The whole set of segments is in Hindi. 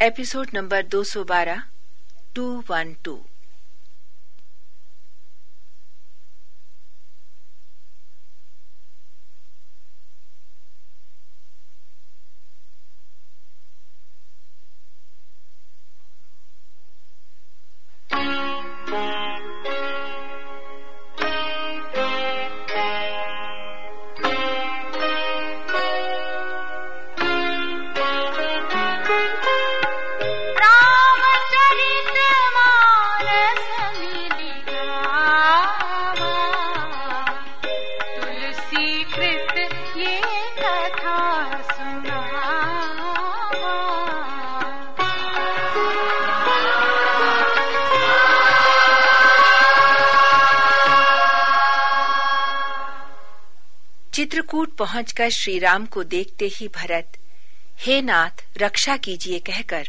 एपिसोड नंबर 212 212 चित्रकूट पहुंचकर श्री राम को देखते ही भरत, हे नाथ, रक्षा कीजिए, कहकर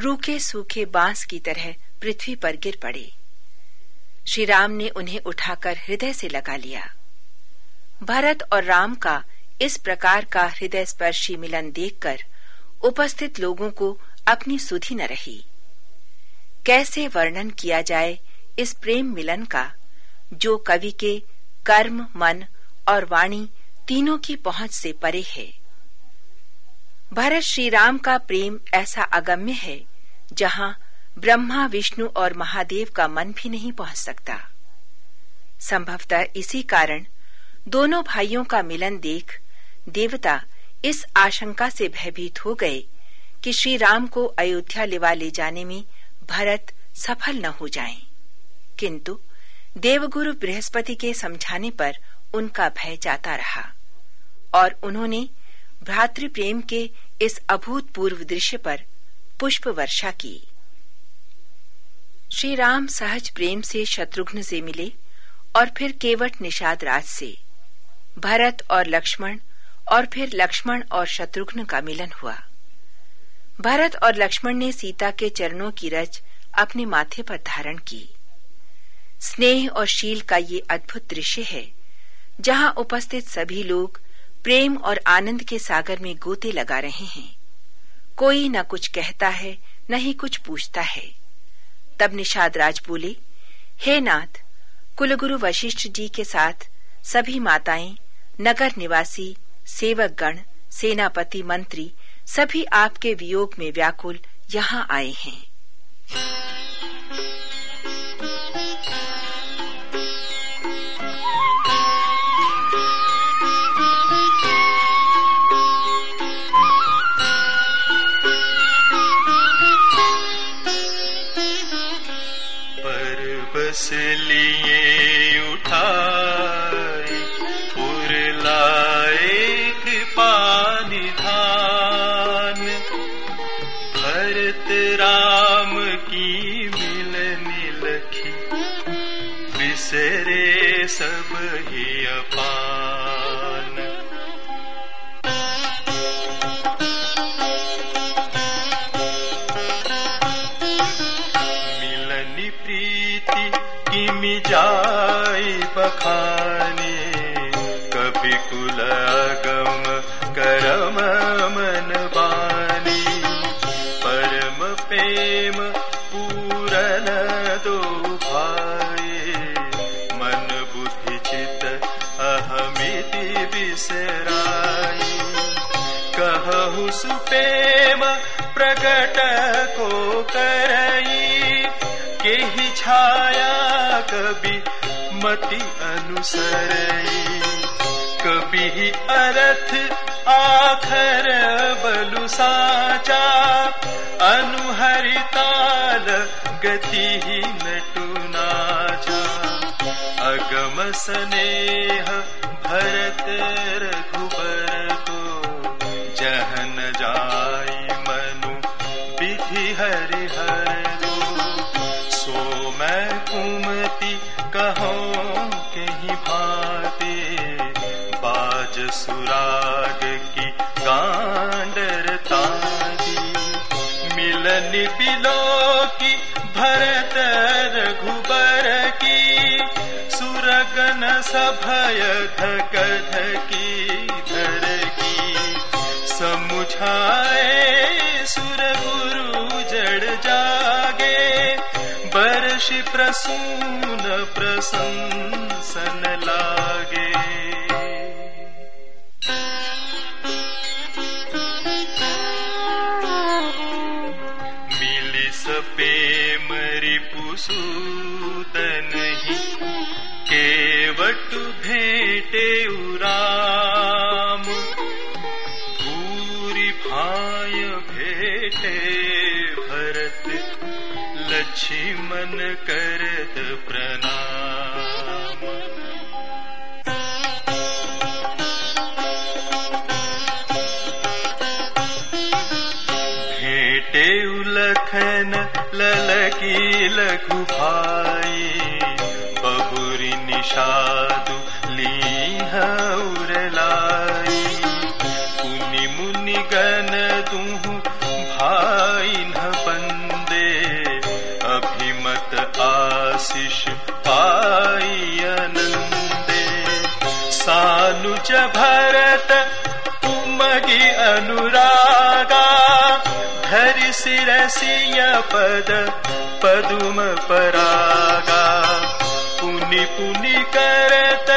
रूखे सूखे बाँस की तरह पृथ्वी पर गिर पड़े। श्री राम ने उन्हें उठाकर हृदय से लगा लिया। भरत और राम का इस प्रकार का हृदय स्पर्शी मिलन देखकर उपस्थित लोगों को अपनी सुधि न रही। कैसे वर्णन किया जाए इस प्रेम मिलन का, जो कवि के कर्म, मन और वाणी तीनों की पहुँच से परे है। भरत श्री राम का प्रेम ऐसा अगम्य है, जहाँ ब्रह्मा, विष्णु और महादेव का मन भी नहीं पहुँच सकता। संभवतः इसी कारण दोनों भाइयों का मिलन देख देवता इस आशंका से भयभीत हो गए कि श्री राम को अयोध्या लिवा ले जाने में भरत सफल न हो जाएँ। किंतु देवगुरु बृहस्पति के समझाने पर उनका भय जाता रहा। और उन्होंने भ्रातृ प्रेम के इस अभूतपूर्व दृश्य पर पुष्प वर्षा की। श्री राम सहज प्रेम से शत्रुघ्न से मिले और फिर केवट निषाद राज से। भरत और लक्ष्मण और फिर लक्ष्मण और शत्रुघ्न का मिलन हुआ। भरत और लक्ष्मण ने सीता के चरणों की रच अपने माथे पर धारण की। स्नेह और शील का ये अद्भुत दृश्य है, जहाँ उपस्थित सभी लोग प्रेम और आनंद के सागर में गोते लगा रहे हैं। कोई न कुछ कहता है, न ही कुछ पूछता है। तब निषाद राज बोले, हे नाथ, कुलगुरु वशिष्ठ जी के साथ सभी माताएँ, नगर निवासी सेवक गण सेनापति मंत्री, सभी आपके वियोग में व्याकुल यहाँ आए हैं। भरत राम की मिलनी लखी बिसरे सब ही अपान। मिलनी प्रीति किमि जाई बखाने। कभी कुल गम करम मन कहु सुप्रेम प्रकट को करई। के ही छाया कभी मति अनुसरई। कभी ही अर्थ आखर बलु साचा। अनुहरिताल गति ही नटु नाचा। अगम स्नेह भरत रघुबर मैं कुमति कहो कहीं भाते, बाज सुराग की कांडर तादी मिलन बिलो की भरत रघुबर की, सुरगन सभय धक धकी धर की। समुझाए सुर गुरु प्रसून प्रशंसन लागे। मिली सपे मरी पुसूत नहीं केवट भेटे उराम लक्ष्मण करत प्रणाम। भेटे उलखन ललकी लघु भाई बहुरी निषादु उमगी अनुरागा। धरि शिरसिय पद, पदुम परागा। पुनि पुनि करत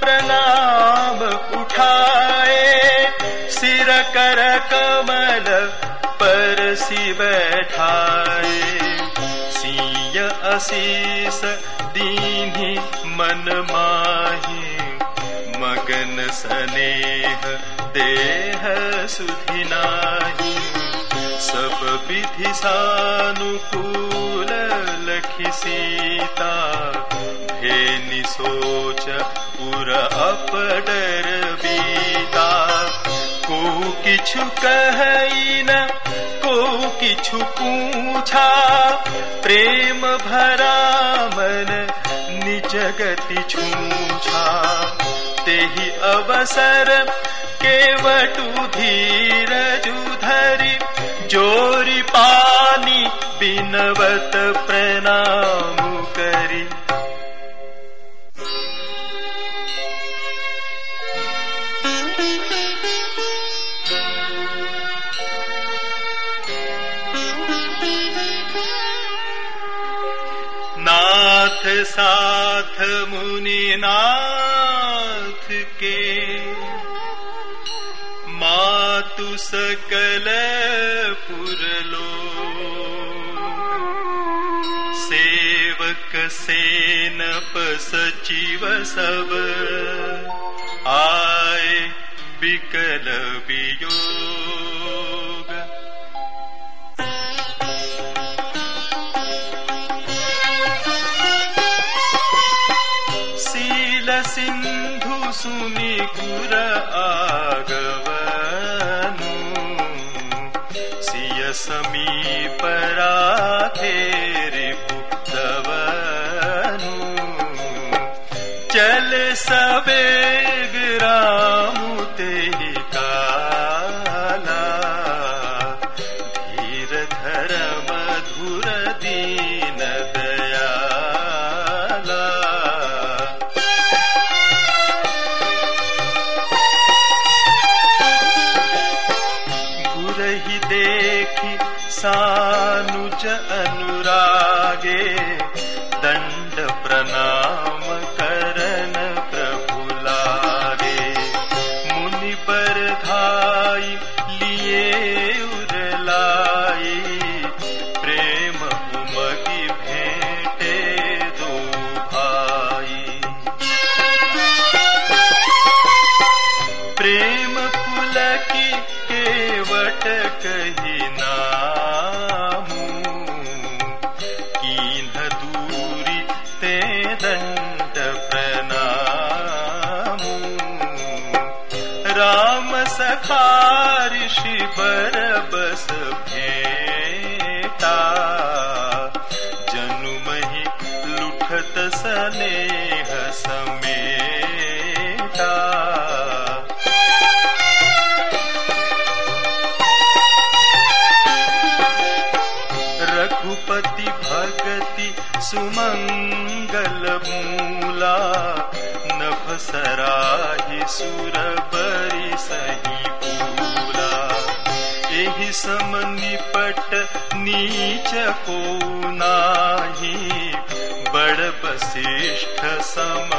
प्रणाम उठाए। सिर कर कमल परसी बैठाए सिय अशीष दीन्ही मन माही, मगन स्नेह देह सुधिनाही सब विधि सानुकूल लखी सीता. भेनि सोच पुर अपडर बीता. को किछु कहई न को किछु पूछा. प्रेम भरा मन निज गति छूछा. तेहि अवसर केवटु धीरजु धरि जोरी पानी बिनवत प्रणाम करी। नाथ साथ मुनि नाथ सकल पुरलो सेवक सेनप सचिव सब। आए बिकल वियोग। सिंधु सुनि गुर आगवनु सिय अनुरागे र बस भेटा। जनुमहि लुठत सनेहसमे रघुपति भगति सुमङ्गल मूला नभसराहि सुर बि सहि पूला एहि सम निपट नीच को नाही। बड़ वशिष्ठ सम